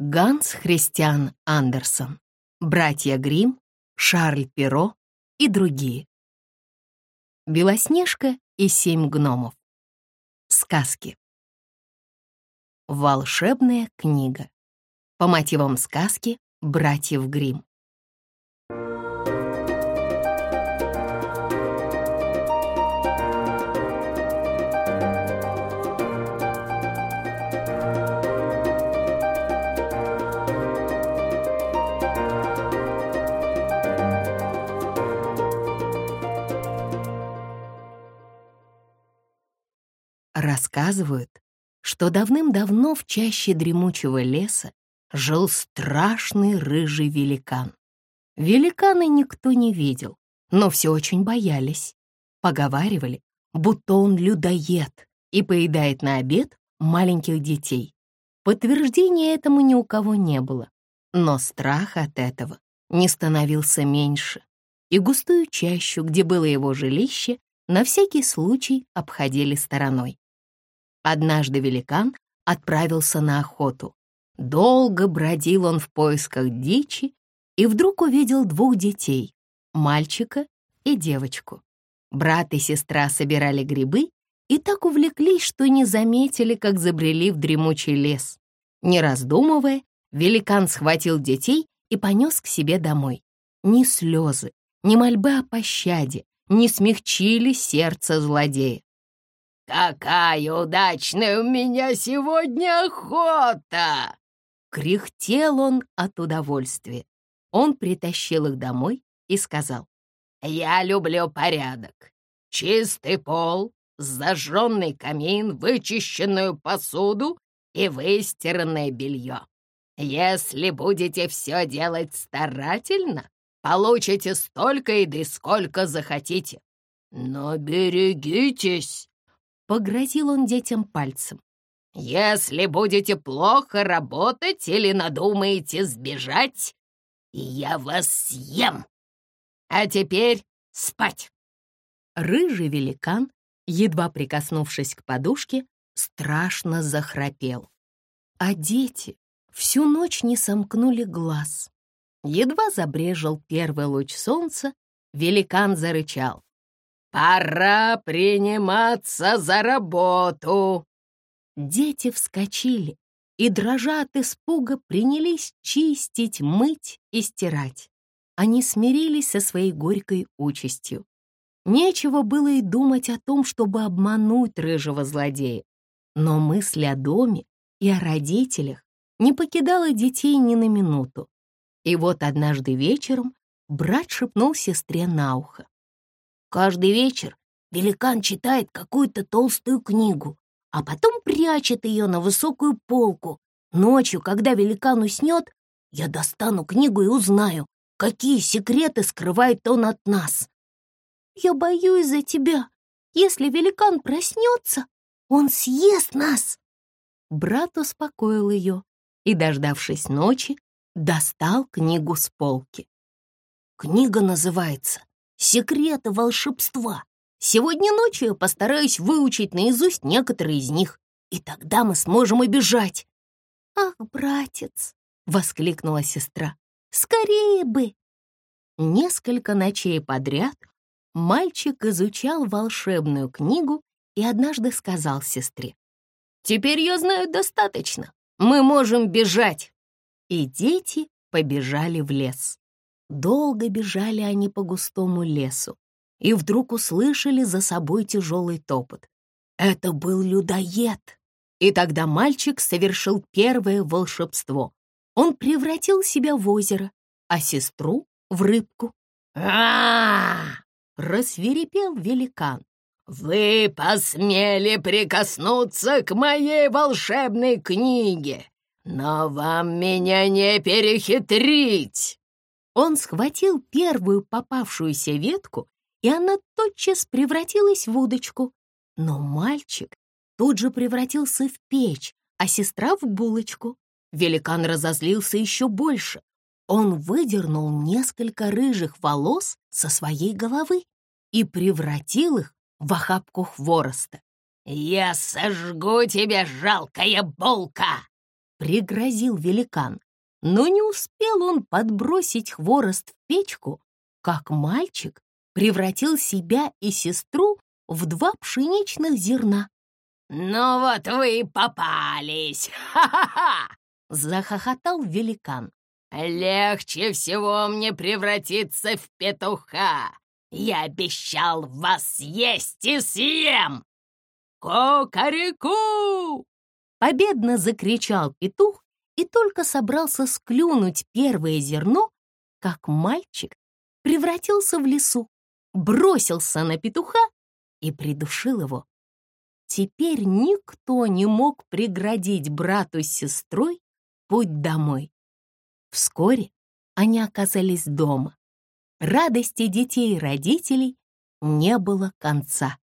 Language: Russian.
Ганс Христиан Андерсон, братья Грим, Шарль Перо и другие. Белоснежка и семь гномов. Сказки. Волшебная книга. По мотивам сказки братьев Грим. Рассказывают, что давным-давно в чаще дремучего леса жил страшный рыжий великан. Великана никто не видел, но все очень боялись. Поговаривали, будто он людоед и поедает на обед маленьких детей. Подтверждения этому ни у кого не было, но страх от этого не становился меньше, и густую чащу, где было его жилище, на всякий случай обходили стороной. Однажды великан отправился на охоту. Долго бродил он в поисках дичи и вдруг увидел двух детей — мальчика и девочку. Брат и сестра собирали грибы и так увлеклись, что не заметили, как забрели в дремучий лес. Не раздумывая, великан схватил детей и понес к себе домой. Ни слезы, ни мольбы о пощаде не смягчили сердце злодея. «Какая удачная у меня сегодня охота!» Кряхтел он от удовольствия. Он притащил их домой и сказал. «Я люблю порядок. Чистый пол, зажженный камин, вычищенную посуду и выстиранное белье. Если будете все делать старательно, получите столько еды, сколько захотите. Но берегитесь, Погрозил он детям пальцем. «Если будете плохо работать или надумаете сбежать, я вас съем. А теперь спать!» Рыжий великан, едва прикоснувшись к подушке, страшно захрапел. А дети всю ночь не сомкнули глаз. Едва забрежил первый луч солнца, великан зарычал. «Пора приниматься за работу!» Дети вскочили и, дрожа от испуга, принялись чистить, мыть и стирать. Они смирились со своей горькой участью. Нечего было и думать о том, чтобы обмануть рыжего злодея. Но мысль о доме и о родителях не покидала детей ни на минуту. И вот однажды вечером брат шепнул сестре на ухо. Каждый вечер великан читает какую-то толстую книгу, а потом прячет ее на высокую полку. Ночью, когда великан уснет, я достану книгу и узнаю, какие секреты скрывает он от нас. Я боюсь за тебя. Если великан проснется, он съест нас. Брат успокоил ее и, дождавшись ночи, достал книгу с полки. Книга называется секреты волшебства. Сегодня ночью я постараюсь выучить наизусть некоторые из них, и тогда мы сможем убежать. «Ах, братец!» — воскликнула сестра. «Скорее бы!» Несколько ночей подряд мальчик изучал волшебную книгу и однажды сказал сестре. «Теперь я знаю достаточно. Мы можем бежать!» И дети побежали в лес. Долго бежали они по густому лесу и вдруг услышали за собой тяжелый топот. Это был людоед. И тогда мальчик совершил первое волшебство. Он превратил себя в озеро, а сестру — в рыбку. а, Рассверепел великан. «Вы посмели прикоснуться к моей волшебной книге, но вам меня не перехитрить!» Он схватил первую попавшуюся ветку, и она тотчас превратилась в удочку. Но мальчик тут же превратился в печь, а сестра в булочку. Великан разозлился еще больше. Он выдернул несколько рыжих волос со своей головы и превратил их в охапку хвороста. «Я сожгу тебя, жалкая булка!» пригрозил великан. Но не успел он подбросить хворост в печку, как мальчик превратил себя и сестру в два пшеничных зерна. «Ну вот вы и попались! Ха-ха-ха!» — захохотал великан. «Легче всего мне превратиться в петуха. Я обещал вас съесть и съем! Кукареку!» Победно закричал петух и только собрался склюнуть первое зерно, как мальчик превратился в лесу, бросился на петуха и придушил его. Теперь никто не мог преградить брату с сестрой путь домой. Вскоре они оказались дома. Радости детей и родителей не было конца.